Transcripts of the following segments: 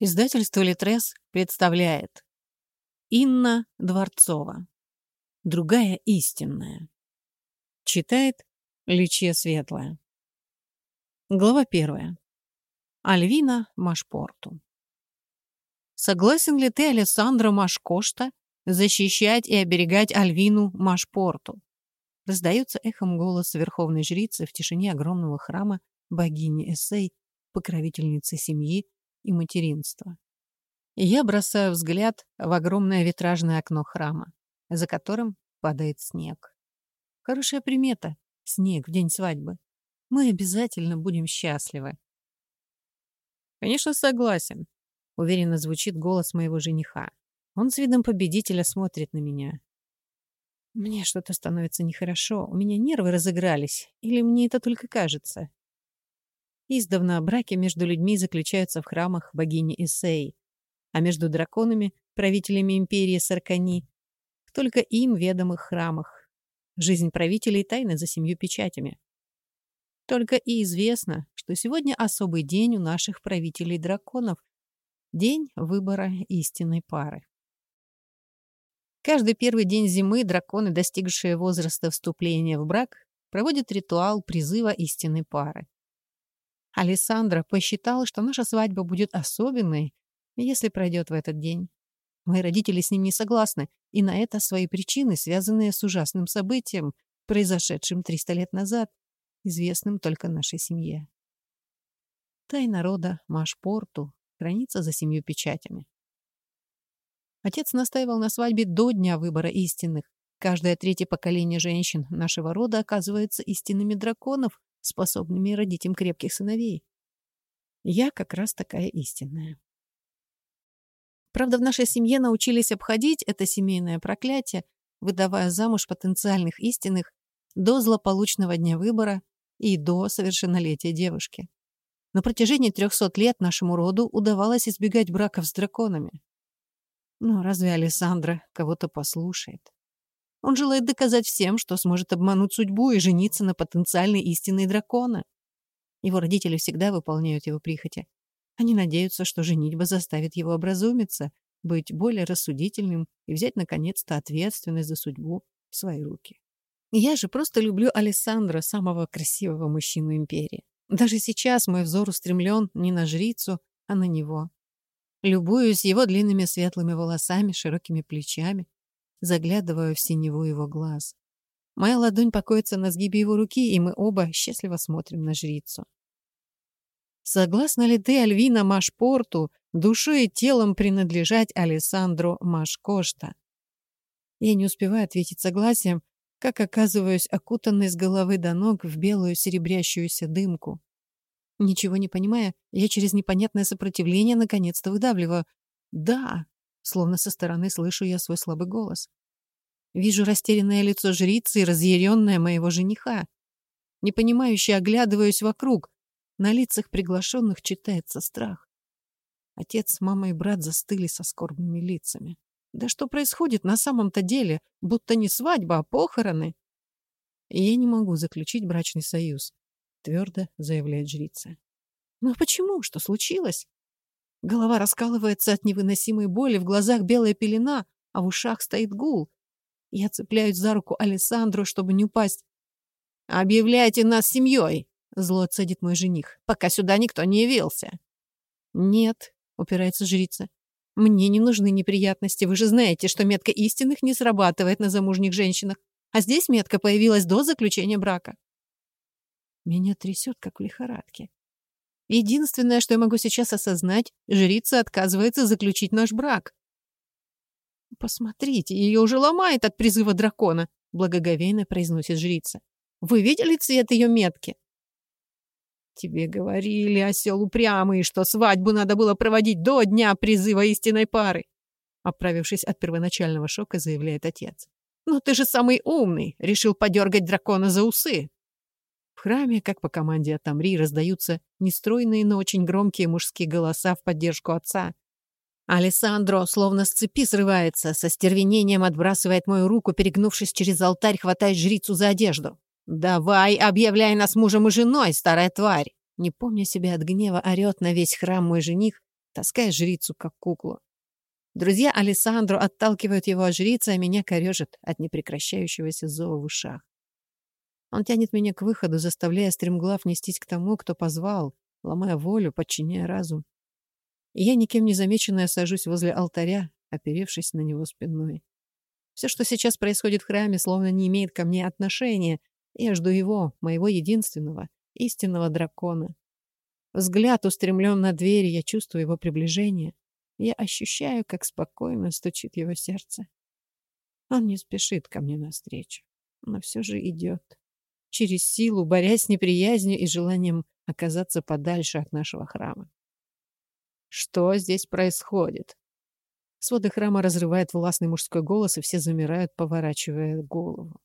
Издательство «Литрес» представляет. Инна Дворцова. Другая истинная Читает Личия Светлая. Глава первая. Альвина Машпорту. Согласен ли ты, Алессандро Машкошта, защищать и оберегать Альвину Машпорту? Раздается эхом голос верховной жрицы в тишине огромного храма богини Эссей, покровительницы семьи и материнства. И я бросаю взгляд в огромное витражное окно храма, за которым падает снег. Хорошая примета — снег в день свадьбы. Мы обязательно будем счастливы. «Конечно, согласен», — уверенно звучит голос моего жениха. Он с видом победителя смотрит на меня. Мне что-то становится нехорошо, у меня нервы разыгрались, или мне это только кажется? Издавна браки между людьми заключаются в храмах богини Исей, а между драконами, правителями империи Саркани, только им ведомых храмах. Жизнь правителей тайна за семью печатями. Только и известно, что сегодня особый день у наших правителей драконов — день выбора истинной пары. Каждый первый день зимы драконы, достигшие возраста вступления в брак, проводят ритуал призыва истинной пары. Александра посчитала, что наша свадьба будет особенной, если пройдет в этот день. Мои родители с ним не согласны, и на это свои причины, связанные с ужасным событием, произошедшим 300 лет назад, известным только нашей семье. Тайна рода Машпорту хранится за семью печатями. Отец настаивал на свадьбе до дня выбора истинных. Каждое третье поколение женщин нашего рода оказывается истинными драконов, способными родить им крепких сыновей. Я как раз такая истинная. Правда, в нашей семье научились обходить это семейное проклятие, выдавая замуж потенциальных истинных до злополучного дня выбора и до совершеннолетия девушки. На протяжении трехсот лет нашему роду удавалось избегать браков с драконами. Но разве Александра кого-то послушает? Он желает доказать всем, что сможет обмануть судьбу и жениться на потенциальной истинной дракона. Его родители всегда выполняют его прихоти. Они надеются, что женитьба заставит его образумиться, быть более рассудительным и взять, наконец-то, ответственность за судьбу в свои руки. Я же просто люблю Александра, самого красивого мужчину империи. Даже сейчас мой взор устремлен не на жрицу, а на него. Любуюсь его длинными светлыми волосами, широкими плечами, заглядываю в синеву его глаз. Моя ладонь покоится на сгибе его руки, и мы оба счастливо смотрим на жрицу. Согласна ли ты, Альвина Машпорту, душой и телом принадлежать Алессандру Машкошта? Я не успеваю ответить согласием, как оказываюсь окутанной с головы до ног в белую серебрящуюся дымку. Ничего не понимая, я через непонятное сопротивление наконец-то выдавливаю. «Да!» Словно со стороны слышу я свой слабый голос. Вижу растерянное лицо жрицы и разъяренное моего жениха. Непонимающе оглядываюсь вокруг. На лицах приглашенных читается страх. Отец, мама и брат застыли со скорбными лицами. Да что происходит на самом-то деле? Будто не свадьба, а похороны. И я не могу заключить брачный союз, твердо заявляет жрица. Ну а почему? Что случилось? Голова раскалывается от невыносимой боли, в глазах белая пелена, а в ушах стоит гул. Я цепляюсь за руку Александру, чтобы не упасть. «Объявляйте нас семьей!» — зло цедит мой жених, пока сюда никто не явился. «Нет», — упирается жрица, — «мне не нужны неприятности. Вы же знаете, что метка истинных не срабатывает на замужних женщинах, а здесь метка появилась до заключения брака». Меня трясет, как в лихорадке. Единственное, что я могу сейчас осознать, жрица отказывается заключить наш брак. «Посмотрите, ее уже ломает от призыва дракона», — благоговейно произносит жрица. «Вы видели цвет ее метки?» «Тебе говорили, осел упрямый, что свадьбу надо было проводить до дня призыва истинной пары», оправившись от первоначального шока, заявляет отец. «Но ты же самый умный, решил подергать дракона за усы» храме, как по команде от Амри, раздаются нестройные, но очень громкие мужские голоса в поддержку отца. Алессандро словно с цепи срывается, со стервенением отбрасывает мою руку, перегнувшись через алтарь, хватает жрицу за одежду. «Давай, объявляй нас мужем и женой, старая тварь!» Не помня себя от гнева, орет на весь храм мой жених, таская жрицу как куклу. Друзья Алессандро отталкивают его от жрицы, а меня корежит от непрекращающегося зова в ушах. Он тянет меня к выходу, заставляя стремглав нестись к тому, кто позвал, ломая волю, подчиняя разум. И я, никем не замеченная, сажусь возле алтаря, оперевшись на него спиной. Все, что сейчас происходит в храме, словно не имеет ко мне отношения. Я жду его, моего единственного, истинного дракона. Взгляд устремлен на дверь, я чувствую его приближение. Я ощущаю, как спокойно стучит его сердце. Он не спешит ко мне навстречу, но все же идет. Через силу, борясь с неприязнью и желанием оказаться подальше от нашего храма. Что здесь происходит? Своды храма разрывает властный мужской голос, и все замирают, поворачивая голову.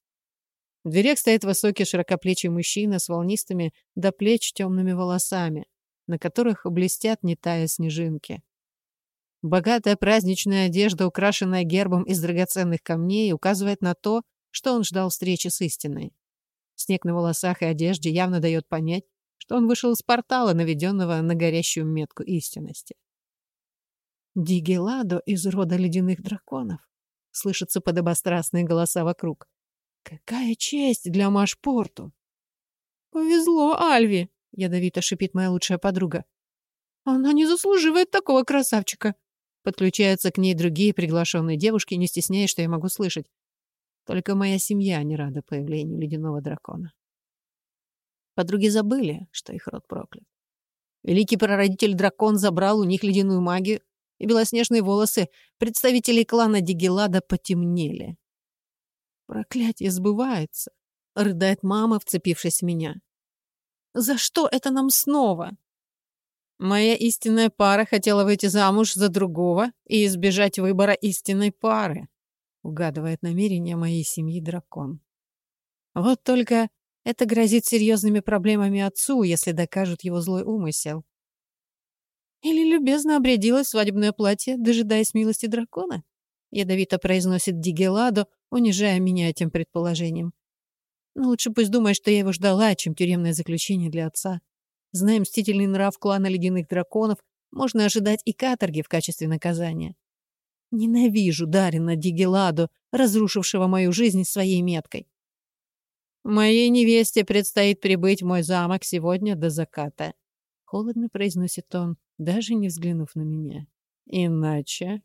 В дверях стоит высокий широкоплечий мужчина с волнистыми до плеч темными волосами, на которых блестят, не тая снежинки. Богатая праздничная одежда, украшенная гербом из драгоценных камней, указывает на то, что он ждал встречи с истиной. Снег на волосах и одежде явно дает понять, что он вышел из портала, наведенного на горящую метку истинности. «Дигеладо из рода ледяных драконов», — слышатся подобострастные голоса вокруг. «Какая честь для Машпорту!» «Повезло Альви!» — ядовито шипит моя лучшая подруга. «Она не заслуживает такого красавчика!» Подключаются к ней другие приглашенные девушки, не стесняясь, что я могу слышать. Только моя семья не рада появлению ледяного дракона. Подруги забыли, что их род проклят. Великий прародитель дракон забрал у них ледяную магию, и белоснежные волосы представителей клана Дигелада потемнели. «Проклятие сбывается!» — рыдает мама, вцепившись в меня. «За что это нам снова?» Моя истинная пара хотела выйти замуж за другого и избежать выбора истинной пары, угадывает намерение моей семьи дракон. Вот только это грозит серьезными проблемами отцу, если докажут его злой умысел. Или любезно обрядилась свадебное платье, дожидаясь милости дракона? Ядовито произносит Дигеладо, унижая меня этим предположением. Но лучше пусть думает, что я его ждала, чем тюремное заключение для отца. Зная мстительный нрав клана ледяных драконов, можно ожидать и каторги в качестве наказания. Ненавижу Дарина Дигеладо, разрушившего мою жизнь своей меткой. «Моей невесте предстоит прибыть в мой замок сегодня до заката», — холодно произносит он, даже не взглянув на меня. «Иначе